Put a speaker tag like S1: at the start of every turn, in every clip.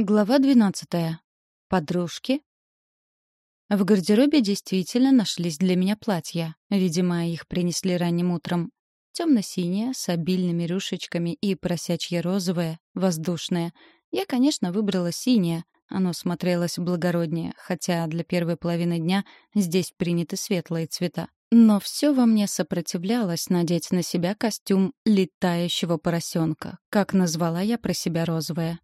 S1: Глава 12. Подружки. В гардеробе действительно нашлись для меня платья. Видимо, их принесли ранним утром. Темно-синее, с обильными рюшечками и просячье розовое, воздушное. Я, конечно, выбрала синее. Оно смотрелось благороднее, хотя для первой половины дня здесь приняты светлые цвета. Но все во мне сопротивлялось надеть на себя костюм летающего поросенка, как назвала я про себя розовое.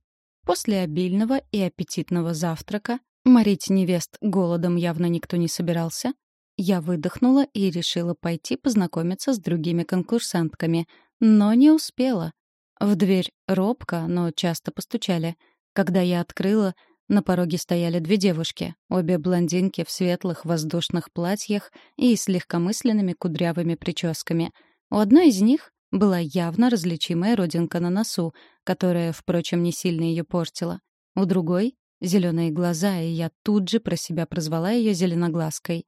S1: После обильного и аппетитного завтрака морить невест голодом явно никто не собирался. Я выдохнула и решила пойти познакомиться с другими конкурсантками, но не успела. В дверь робко, но часто постучали. Когда я открыла, на пороге стояли две девушки, обе блондинки в светлых воздушных платьях и с легкомысленными кудрявыми прическами. У одной из них была явно различимая родинка на носу, которая, впрочем, не сильно ее портила. У другой — зеленые глаза, и я тут же про себя прозвала ее зеленоглазкой.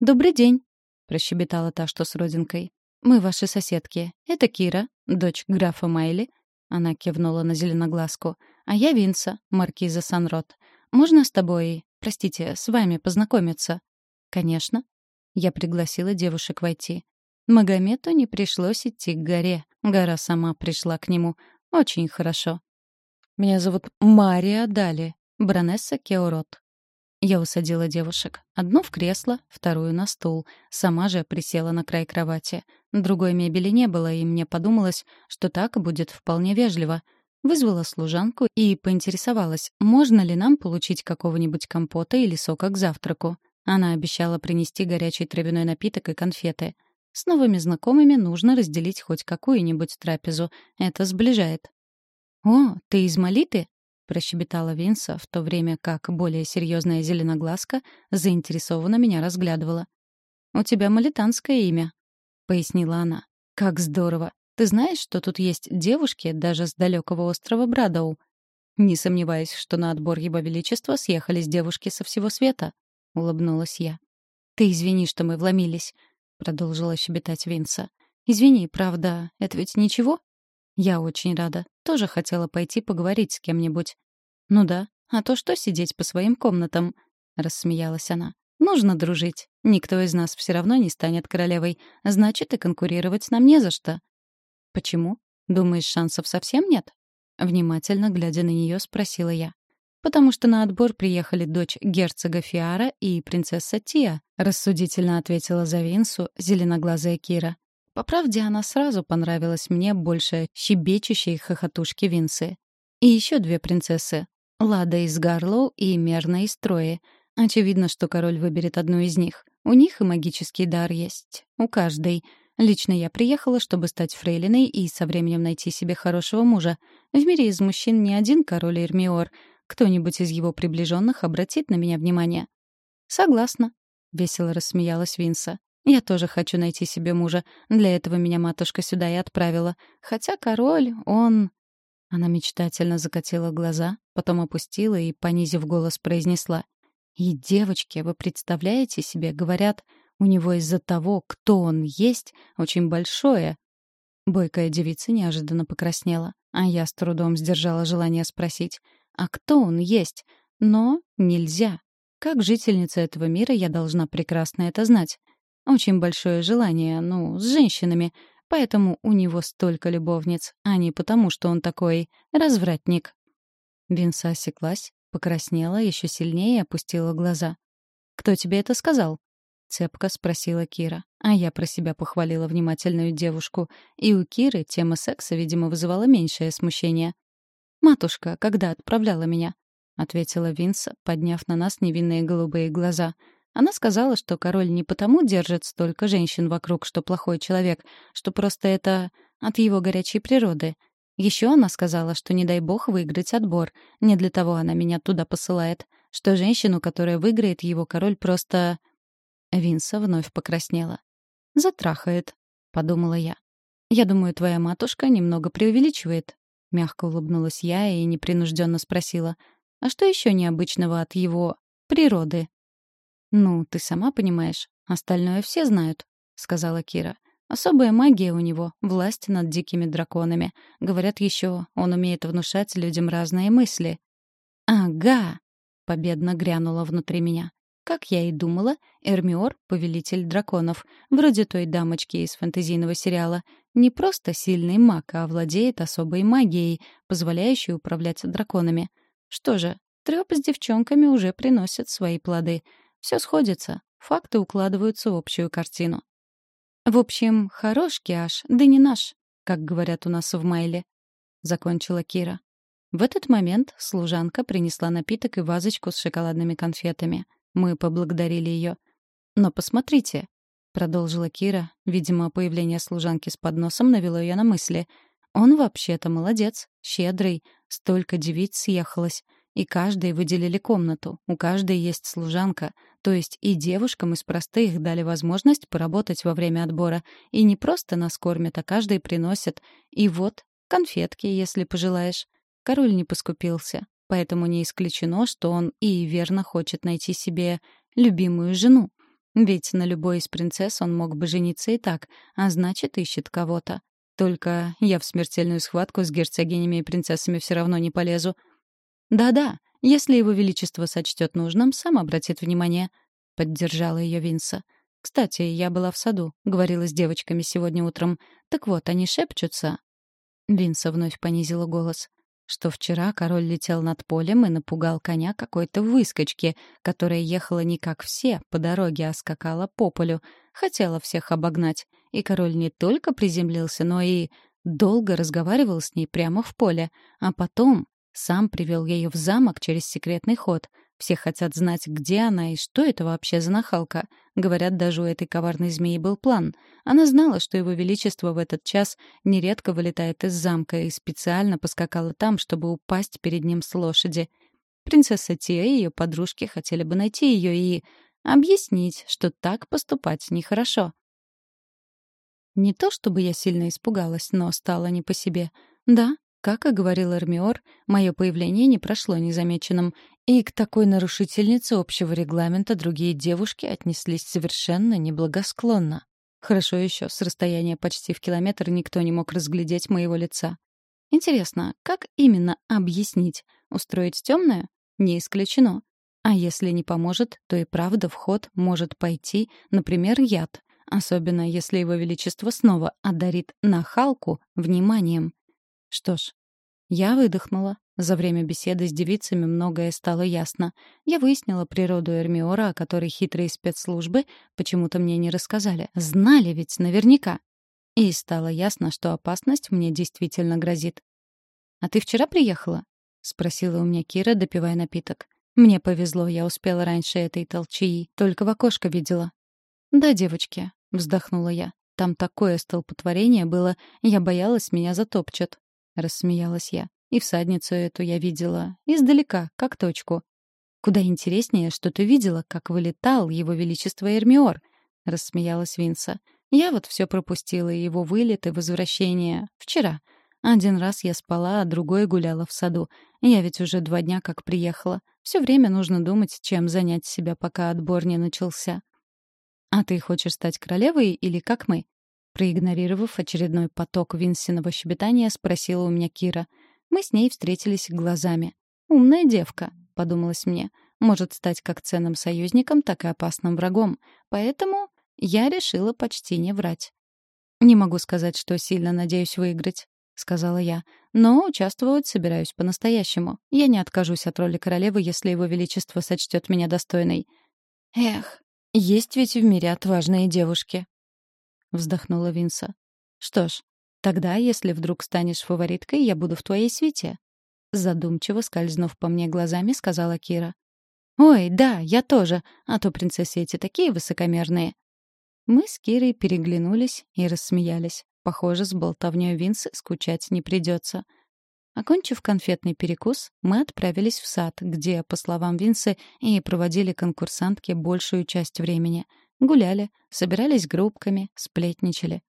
S1: «Добрый день», — прощебетала та, что с родинкой. «Мы ваши соседки. Это Кира, дочь графа Майли». Она кивнула на зеленоглазку. «А я Винса, маркиза Санрот. Можно с тобой, простите, с вами познакомиться?» «Конечно». Я пригласила девушек войти. Магомету не пришлось идти к горе. Гора сама пришла к нему. Очень хорошо. «Меня зовут Мария Дали, баронесса Кеорот». Я усадила девушек. Одну в кресло, вторую на стул. Сама же присела на край кровати. Другой мебели не было, и мне подумалось, что так будет вполне вежливо. Вызвала служанку и поинтересовалась, можно ли нам получить какого-нибудь компота или сока к завтраку. Она обещала принести горячий травяной напиток и конфеты — с новыми знакомыми нужно разделить хоть какую-нибудь трапезу. Это сближает. «О, ты из Молиты?» — прощебетала Винса, в то время как более серьезная зеленоглазка заинтересованно меня разглядывала. «У тебя молитанское имя», — пояснила она. «Как здорово! Ты знаешь, что тут есть девушки даже с далекого острова Брадоу?» «Не сомневаюсь, что на отбор Его Величества съехались девушки со всего света», — улыбнулась я. «Ты извини, что мы вломились продолжила щебетать Винса. «Извини, правда, это ведь ничего?» «Я очень рада. Тоже хотела пойти поговорить с кем-нибудь». «Ну да, а то что сидеть по своим комнатам?» — рассмеялась она. «Нужно дружить. Никто из нас все равно не станет королевой. Значит, и конкурировать нам не за что». «Почему? Думаешь, шансов совсем нет?» Внимательно глядя на нее, спросила я. «Потому что на отбор приехали дочь герцога Фиара и принцесса Тия», — рассудительно ответила за Винсу зеленоглазая Кира. По правде, она сразу понравилась мне больше щебечущей хохотушки Винсы. И еще две принцессы — Лада из Гарлоу и Мерна из Трои. Очевидно, что король выберет одну из них. У них и магический дар есть. У каждой. Лично я приехала, чтобы стать фрейлиной и со временем найти себе хорошего мужа. В мире из мужчин не один король Эрмиор — кто-нибудь из его приближенных обратит на меня внимание?» «Согласна», — весело рассмеялась Винса. «Я тоже хочу найти себе мужа. Для этого меня матушка сюда и отправила. Хотя король, он...» Она мечтательно закатила глаза, потом опустила и, понизив голос, произнесла. «И девочки, вы представляете себе, говорят, у него из-за того, кто он есть, очень большое...» Бойкая девица неожиданно покраснела, а я с трудом сдержала желание спросить — а кто он есть. Но нельзя. Как жительница этого мира я должна прекрасно это знать. Очень большое желание, ну, с женщинами. Поэтому у него столько любовниц, а не потому, что он такой развратник. Винса осеклась, покраснела еще сильнее и опустила глаза. «Кто тебе это сказал?» — цепко спросила Кира. А я про себя похвалила внимательную девушку. И у Киры тема секса, видимо, вызывала меньшее смущение. «Матушка, когда отправляла меня?» — ответила Винса, подняв на нас невинные голубые глаза. Она сказала, что король не потому держит столько женщин вокруг, что плохой человек, что просто это от его горячей природы. Еще она сказала, что не дай бог выиграть отбор. Не для того она меня туда посылает. Что женщину, которая выиграет, его король просто... Винса вновь покраснела. «Затрахает», — подумала я. «Я думаю, твоя матушка немного преувеличивает», Мягко улыбнулась я и непринужденно спросила, «А что еще необычного от его природы?» «Ну, ты сама понимаешь, остальное все знают», — сказала Кира. «Особая магия у него, власть над дикими драконами. Говорят еще, он умеет внушать людям разные мысли». «Ага!» — победно грянула внутри меня. Как я и думала, Эрмиор — повелитель драконов, вроде той дамочки из фэнтезийного сериала. Не просто сильный маг, а владеет особой магией, позволяющей управлять драконами. Что же, трёп с девчонками уже приносит свои плоды. Все сходится, факты укладываются в общую картину. В общем, хорош Киаш, да не наш, как говорят у нас в Майле. Закончила Кира. В этот момент служанка принесла напиток и вазочку с шоколадными конфетами — мы поблагодарили ее. «Но посмотрите», — продолжила Кира. Видимо, появление служанки с подносом навело ее на мысли. «Он вообще-то молодец, щедрый, столько девиц съехалось. И каждой выделили комнату, у каждой есть служанка, то есть и девушкам из простых дали возможность поработать во время отбора. И не просто нас кормят, а каждый приносит. И вот, конфетки, если пожелаешь. Король не поскупился. Поэтому не исключено, что он и верно хочет найти себе любимую жену. Ведь на любой из принцесс он мог бы жениться и так, а значит, ищет кого-то. Только я в смертельную схватку с герцогинями и принцессами все равно не полезу. Да-да, если его величество сочтет нужным, сам обратит внимание. Поддержала ее Винса. Кстати, я была в саду, говорила с девочками сегодня утром. Так вот, они шепчутся. Винса вновь понизила голос что вчера король летел над полем и напугал коня какой-то выскочки, которая ехала не как все по дороге, а скакала по полю, хотела всех обогнать. И король не только приземлился, но и долго разговаривал с ней прямо в поле, а потом сам привел ее в замок через секретный ход — все хотят знать, где она и что это вообще за нахалка. Говорят, даже у этой коварной змеи был план. Она знала, что его величество в этот час нередко вылетает из замка и специально поскакала там, чтобы упасть перед ним с лошади. Принцесса Тия и ее подружки хотели бы найти ее и объяснить, что так поступать нехорошо. Не то чтобы я сильно испугалась, но стало не по себе. Да, как и говорил Эрмиор, мое появление не прошло незамеченным, и к такой нарушительнице общего регламента другие девушки отнеслись совершенно неблагосклонно. Хорошо еще, с расстояния почти в километр никто не мог разглядеть моего лица. Интересно, как именно объяснить? Устроить темное? Не исключено. А если не поможет, то и правда в ход может пойти, например, яд, особенно если его величество снова одарит нахалку вниманием. Что ж, я выдохнула. За время беседы с девицами многое стало ясно. Я выяснила природу Эрмиора, о которой хитрые спецслужбы почему-то мне не рассказали. Знали ведь наверняка. И стало ясно, что опасность мне действительно грозит. «А ты вчера приехала?» — спросила у меня Кира, допивая напиток. «Мне повезло, я успела раньше этой толчии, только в окошко видела». «Да, девочки», — вздохнула я. «Там такое столпотворение было, я боялась, меня затопчут. — рассмеялась я. «И всадницу эту я видела. Издалека, как точку». «Куда интереснее, что ты видела, как вылетал его величество Эрмиор», — рассмеялась Винса. «Я вот все пропустила, его вылет и возвращение. Вчера. Один раз я спала, а другой гуляла в саду. Я ведь уже два дня как приехала. Все время нужно думать, чем занять себя, пока отбор не начался». «А ты хочешь стать королевой или как мы?» Проигнорировав очередной поток Винсиного щебетания, спросила у меня Кира. Мы с ней встретились глазами. «Умная девка», — подумалось мне. «Может стать как ценным союзником, так и опасным врагом. Поэтому я решила почти не врать». «Не могу сказать, что сильно надеюсь выиграть», — сказала я. «Но участвовать собираюсь по-настоящему. Я не откажусь от роли королевы, если его величество сочтет меня достойной». «Эх, есть ведь в мире отважные девушки», — вздохнула Винса. «Что ж, тогда, если вдруг станешь фавориткой, я буду в твоей свите». Задумчиво скользнув по мне глазами, сказала Кира. «Ой, да, я тоже, а то принцессы эти такие высокомерные». Мы с Кирой переглянулись и рассмеялись. Похоже, с болтовнёй Винсы скучать не придется. Окончив конфетный перекус, мы отправились в сад, где, по словам Винсы, и проводили конкурсантки большую часть времени — Гуляли, собирались группками, сплетничали.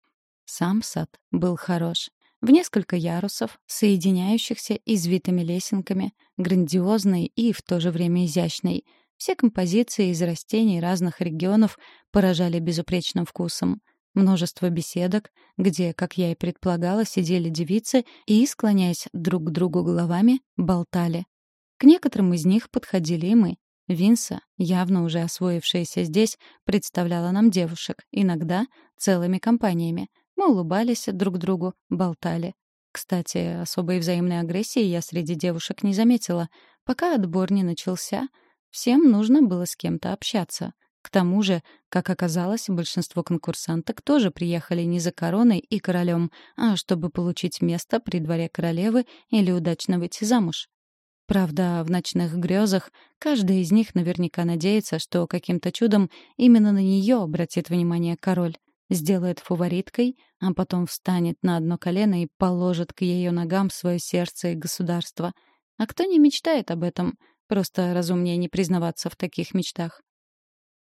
S1: Сам сад был хорош. В несколько ярусов, соединяющихся извитыми лесенками, грандиозный и в то же время изящный. Все композиции из растений разных регионов поражали безупречным вкусом. Множество беседок, где, как я и предполагала, сидели девицы и, склоняясь друг к другу головами, болтали. К некоторым из них подходили и мы. Винса, явно уже освоившаяся здесь, представляла нам девушек, иногда целыми компаниями. Мы улыбались друг другу, болтали. Кстати, особой взаимной агрессии я среди девушек не заметила. Пока отбор не начался, всем нужно было с кем-то общаться. К тому же, как оказалось, большинство конкурсанток тоже приехали не за короной и королем, а чтобы получить место при дворе королевы или удачно выйти замуж. Правда, в ночных грезах каждая из них наверняка надеется, что каким-то чудом именно на нее обратит внимание король, сделает фавориткой, а потом встанет на одно колено и положит к ее ногам свое сердце и государство. А кто не мечтает об этом? Просто разумнее не признаваться в таких мечтах.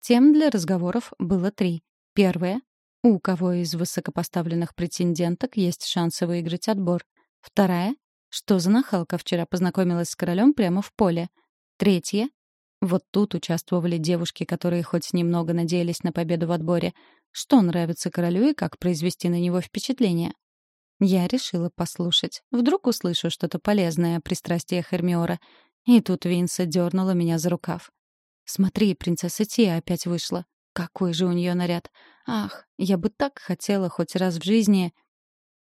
S1: Тем для разговоров было три. Первое — у кого из высокопоставленных претенденток есть шансы выиграть отбор. Вторая — что за нахалка вчера познакомилась с королем прямо в поле. Третье — вот тут участвовали девушки, которые хоть немного надеялись на победу в отборе. Что нравится королю и как произвести на него впечатление. Я решила послушать. Вдруг услышу что-то полезное о пристрастиях Эрмиора. И тут Винса дернула меня за рукав. Смотри, принцесса Тия опять вышла. Какой же у нее наряд. Ах, я бы так хотела хоть раз в жизни...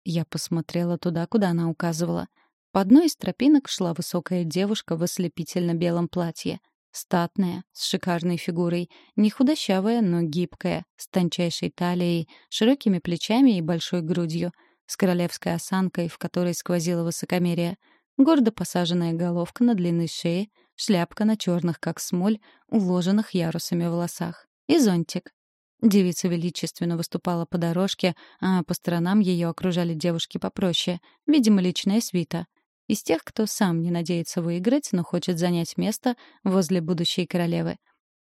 S1: Я посмотрела туда, куда она указывала. По одной из тропинок шла высокая девушка в ослепительно-белом платье. Статная, с шикарной фигурой, не худощавая, но гибкая, с тончайшей талией, широкими плечами и большой грудью, с королевской осанкой, в которой сквозило высокомерие, гордо посаженная головка на длинной шее — шляпка на черных, как смоль, уложенных ярусами волосах. И зонтик. Девица величественно выступала по дорожке, а по сторонам ее окружали девушки попроще, видимо, личная свита. Из тех, кто сам не надеется выиграть, но хочет занять место возле будущей королевы.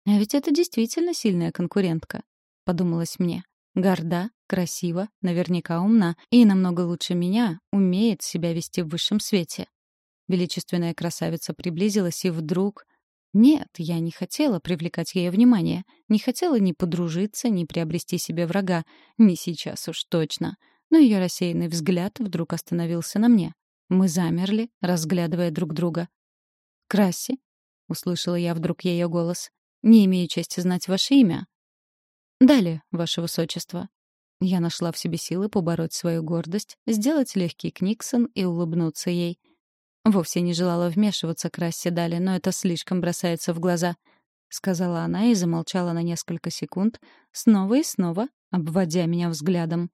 S1: А ведь это действительно сильная конкурентка, подумалось мне. Горда, красива, наверняка умна и намного лучше меня умеет себя вести в высшем свете. Величественная красавица приблизилась, и вдруг... Нет, я не хотела привлекать ее внимание. Не хотела ни подружиться, ни приобрести себе врага. Не сейчас уж точно. Но ее рассеянный взгляд вдруг остановился на мне. Мы замерли, разглядывая друг друга. «Красси?» — услышала я вдруг ее голос. «Не имею чести знать ваше имя». «Далее, ваше высочество». Я нашла в себе силы побороть свою гордость, сделать легкий книксон и улыбнуться ей — Вовсе не желала вмешиваться к расе Дали, но это слишком бросается в глаза, — сказала она и замолчала на несколько секунд, снова и снова обводя меня взглядом.